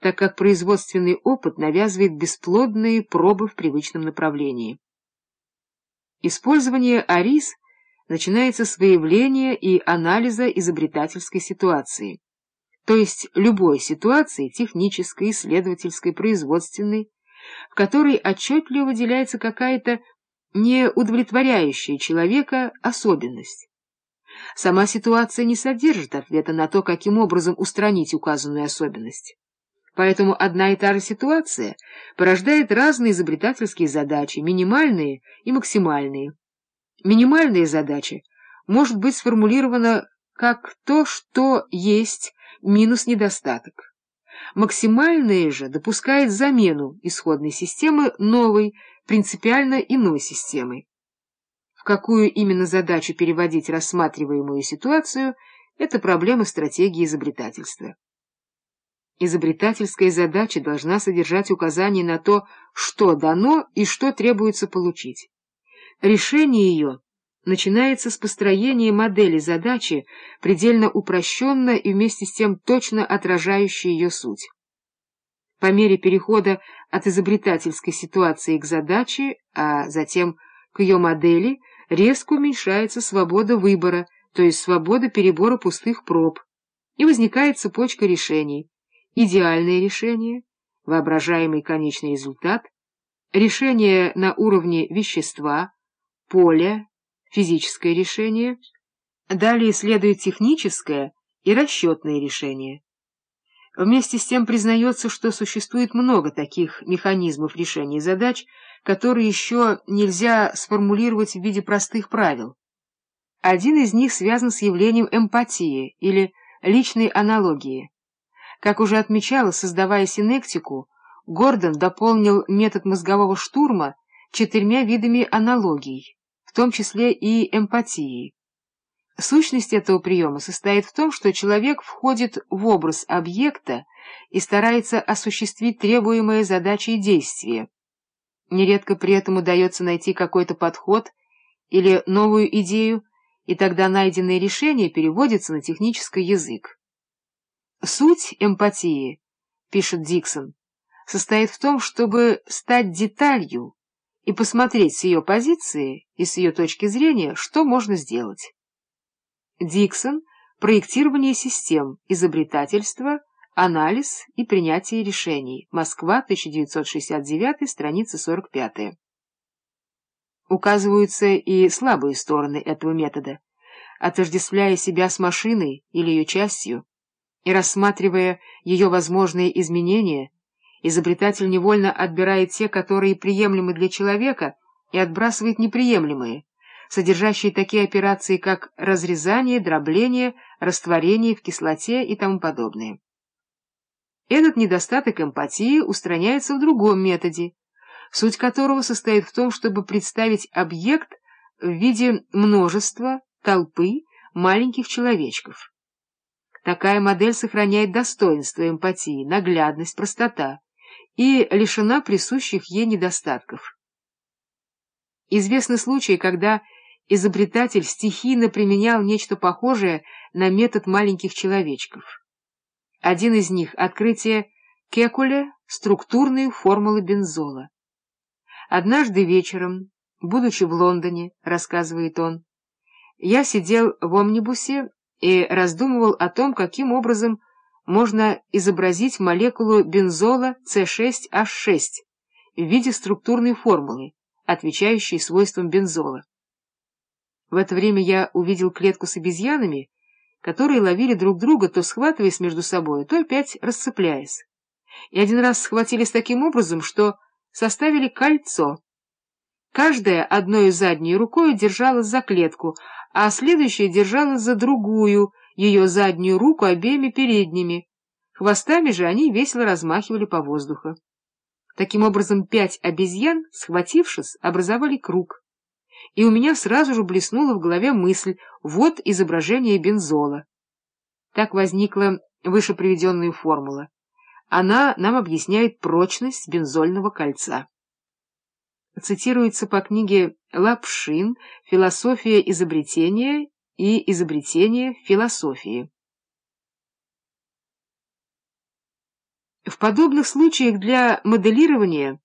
так как производственный опыт навязывает бесплодные пробы в привычном направлении. Использование АРИС начинается с выявления и анализа изобретательской ситуации, то есть любой ситуации, технической, исследовательской, производственной, в которой отчетливо выделяется какая-то не удовлетворяющая человека особенность. Сама ситуация не содержит ответа на то, каким образом устранить указанную особенность. Поэтому одна и та же ситуация порождает разные изобретательские задачи, минимальные и максимальные. Минимальная задача может быть сформулирована как то, что есть минус недостаток. Максимальная же допускает замену исходной системы новой, принципиально иной системой. В какую именно задачу переводить рассматриваемую ситуацию – это проблема стратегии изобретательства. Изобретательская задача должна содержать указание на то, что дано и что требуется получить. Решение ее начинается с построения модели задачи, предельно упрощенно и вместе с тем точно отражающей ее суть. По мере перехода от изобретательской ситуации к задаче, а затем к ее модели, резко уменьшается свобода выбора, то есть свобода перебора пустых проб, и возникает цепочка решений. Идеальное решение, воображаемый конечный результат, решение на уровне вещества, поля, физическое решение, далее следует техническое и расчетное решение. Вместе с тем признается, что существует много таких механизмов решения задач, которые еще нельзя сформулировать в виде простых правил. Один из них связан с явлением эмпатии или личной аналогии. Как уже отмечалось, создавая синектику, Гордон дополнил метод мозгового штурма четырьмя видами аналогий, в том числе и эмпатией. Сущность этого приема состоит в том, что человек входит в образ объекта и старается осуществить требуемые задачи и действия. Нередко при этом удается найти какой-то подход или новую идею, и тогда найденное решение переводится на технический язык. Суть эмпатии, пишет Диксон, состоит в том, чтобы стать деталью и посмотреть с ее позиции и с ее точки зрения, что можно сделать. Диксон «Проектирование систем, изобретательство, анализ и принятие решений. Москва, 1969, страница 45». Указываются и слабые стороны этого метода, отождествляя себя с машиной или ее частью и рассматривая ее возможные изменения, изобретатель невольно отбирает те, которые приемлемы для человека, и отбрасывает неприемлемые, содержащие такие операции, как разрезание, дробление, растворение в кислоте и тому подобное. Этот недостаток эмпатии устраняется в другом методе, суть которого состоит в том, чтобы представить объект в виде множества, толпы маленьких человечков. Такая модель сохраняет достоинство эмпатии, наглядность, простота и лишена присущих ей недостатков. Известны случаи, когда изобретатель стихийно применял нечто похожее на метод маленьких человечков. Один из них — открытие Кекуля структурной формулы бензола. Однажды вечером, будучи в Лондоне, рассказывает он, я сидел в омнибусе и раздумывал о том, каким образом можно изобразить молекулу бензола С6H6 в виде структурной формулы, отвечающей свойствам бензола. В это время я увидел клетку с обезьянами, которые ловили друг друга, то схватываясь между собой, то опять расцепляясь. И один раз схватились таким образом, что составили кольцо. Каждая одной задней рукой держалась за клетку, а следующая держалась за другую, ее заднюю руку обеими передними. Хвостами же они весело размахивали по воздуху. Таким образом, пять обезьян, схватившись, образовали круг и у меня сразу же блеснула в голове мысль «вот изображение бензола». Так возникла выше приведенная формула. Она нам объясняет прочность бензольного кольца. Цитируется по книге Лапшин «Философия изобретения и изобретение философии». В подобных случаях для моделирования